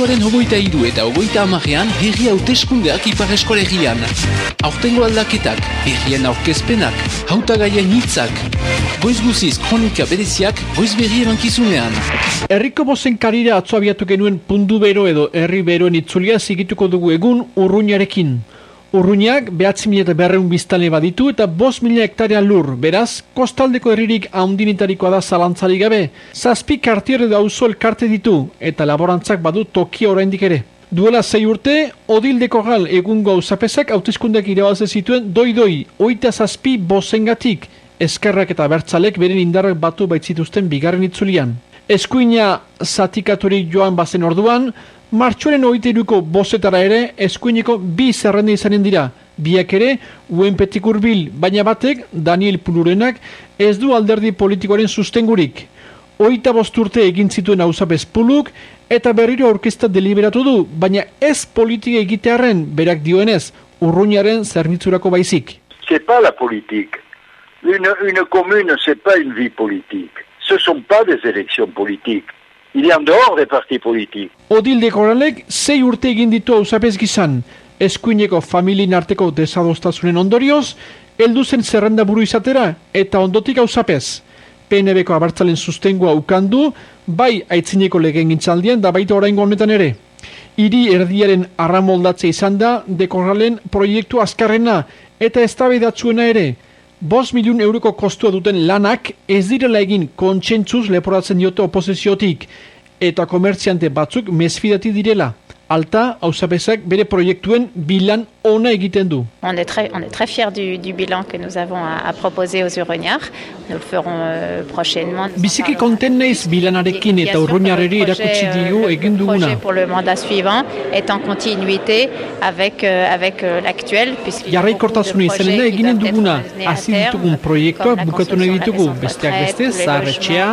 Martxoaren hogeita idu eta hogeita amarean herri hauteskundeak ipar eskolegian. Aurtengo aldaketak, herrien aurkezpenak, hautagaien hitzak, goiz guziz kronika bereziak, goiz berri emankizunean. Herriko bozen karira atzo abiatu genuen pundu bero edo herri beroen itzulia zigituko dugu egun urruñarekin. Urruñak behatzi mila eta berreun biztale baditu eta bos mila hektarea lur, beraz, kostaldeko herririk haundinitarikoa da zalantzari gabe. Zazpi kartiere da auzo elkarte ditu eta laborantzak badu tokia oraindik ere. Duela zei urte, odildeko gal egungo hausapezak hautezkundeak irabaze zituen doi-doi, oita zazpi bozengatik, eskerrak eta bertzalek beren indarrak batu baitzituzten bigarren itzulian. Eskuina zatikaturik joan bazen orduan, Martxoaren oiteruko bozetara ere, eskuineko bi zerrende izanen dira. Biak ere, uen petik urbil, baina batek, Daniel Pulurenak, ez du alderdi politikoaren sustengurik. Oita bosturte egin zituen hausapez puluk, eta berriro orkesta deliberatu du, baina ez politika egitearen, berak dioenez, urruñaren zerbitzurako baizik. C'est pas la politique. Une, une commune, c'est pas une vie politique. Ce sont pas des élections politiques. Il est en dehors des partis politiques. Odilde Koralek zei urte egin ditu hausapez gizan, eskuineko familien arteko desadostasunen ondorioz, heldu zen zerrenda buru izatera eta ondotik hausapez. PNB-ko abartzalen sustengua ukandu, bai aitzineko legen gintzaldien da baita oraingo honetan ere. Hiri erdiaren arramoldatze izan da dekorralen proiektu azkarrena eta eztabaidatzuena ere. Bos miliun euroko kostua duten lanak ez direla egin kontsentzuz leporatzen diote oposiziotik eta komertziante batzuk mesfidati direla. Alta, hausapezak bere proiektuen bilan ona egiten du. On est très, on est très fiers du, du bilan que nous avons à, à proposer aux Urrugnards. Nous le ferons euh, prochainement. Biziki konten naiz bilanarekin eta urruñarreri erakutsi dio egin Le duguna. projet pour le mandat suivant est en continuité avec, euh, avec euh, l'actuel. Jarraikortasuna izanen da eginen duguna. Hasi ditugun proiektuak bukatu nahi ditugu. Besteak beste, zaharretxea,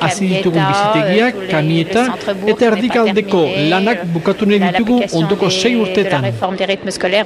hasi ditugun bizitegiak, kamieta, eta erdikaldeko lanak euh, bukatu nahi ditugu ondoko sei la réforme des rythmes scolaires,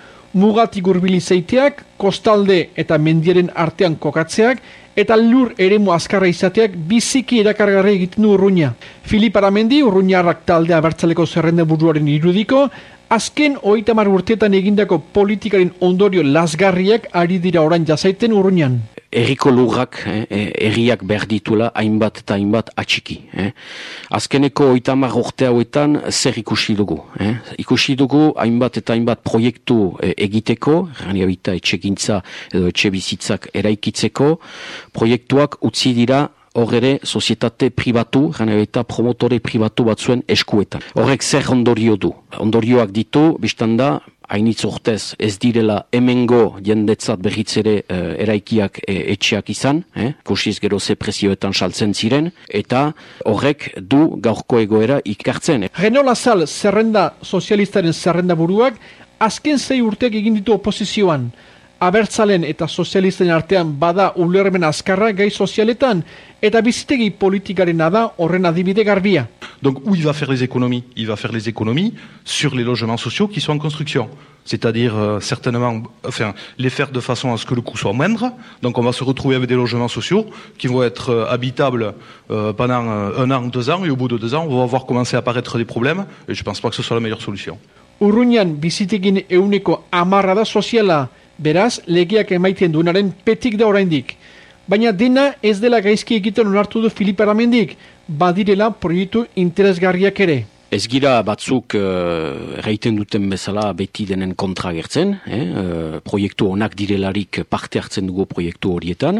Mugatik urbili zeiteak, kostalde eta mendiaren artean kokatzeak, eta lur eremu azkarra izateak biziki erakargarri egiten du urruña. Filip Aramendi, urruñarrak taldea bertzaleko zerrende buruaren irudiko, azken hogeita hamar urteetan egindako politikaren ondorio lasgarriak ari dira orain jazaiten urruñan. Erriko lurrak, eh, eh, erriak behar dituela hainbat eta hainbat atxiki. Eh. Azkeneko oitamar urte hauetan zer ikusi dugu. Eh. Ikusi dugu hainbat eta hainbat proiektu eh, egiteko, gania bita etxegintza edo etxe bizitzak eraikitzeko, proiektuak utzi dira hor ere sozietate pribatu, eta promotore pribatu batzuen eskuetan. Horrek zer ondorio du. Ondorioak ditu, biztan da, hainitz urtez ez direla hemengo jendetzat berriz ere eh, eraikiak eh, etxeak izan, eh? kusiz gero ze prezioetan saltzen ziren, eta horrek du gaurko egoera ikartzen. Reno Lazal zerrenda sozialistaren zerrenda buruak azken zei urteak egin ditu oposizioan. Abertzalen eta sozialisten artean bada ulermen azkarra gai sozialetan eta bizitegi politikarena da horren adibide garbia. Donc où il va faire les économies? Il va faire les économies sur les logements sociaux qui sont en construction. C'est-à-dire euh, certainement, enfin, les faire de façon à ce que le coût soit moindre. Donc on va se retrouver avec des logements sociaux qui vont être euh, habitables euh, pendant euh, un an, deux ans, et au bout de deux ans, on va voir commencer à apparaître des problèmes. Et je pense pas que ce soit la meilleure solution. Baina dena ez dela gaizki egiten onartu du Filip Aramendik, badirela proiektu interesgarriak ere. Ez gira batzuk uh, erraiten duten bezala beti denen kontra gertzen, eh? uh, proiektu onak direlarik parte hartzen dugu proiektu horietan,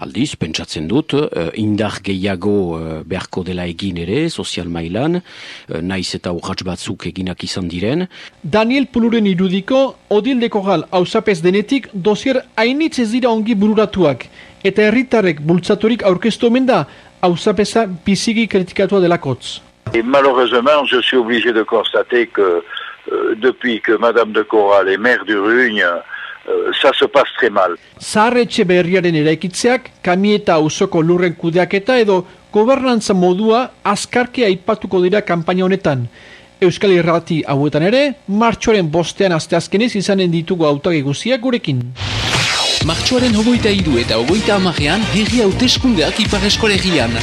aldiz, pentsatzen dut, uh, indar gehiago uh, beharko dela egin ere, sozial mailan, uh, naiz eta urratz batzuk eginak izan diren, Daniel Puluren irudiko, odildeko gal hausapez denetik dosier hainitz ez dira ongi bururatuak, eta herritarrek bultzaturik aurkeztu omen da hausapeza biziki kritikatua delakotz. Et malheureusement, je suis obligé de constater que euh, depuis que Madame de Corral est maire du Rugne, euh, ça se passe très mal. Zaharretxe berriaren eraikitzeak, kamieta auzoko lurren kudeaketa edo gobernantza modua azkarki aipatuko dira kanpaina honetan. Euskal Irrati hauetan ere, martxoaren bostean asteazkenez izanen ditugu autagi guziak gurekin. Martxoaren hogoita idu eta hogoita amarean herri hauteskundeak ipar eskolegian.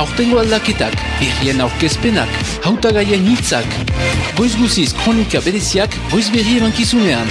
Aurtengo aldaketak, herrien aurkezpenak, hautagaien hitzak. Goiz guziz kronika bereziak, goiz berri emankizunean.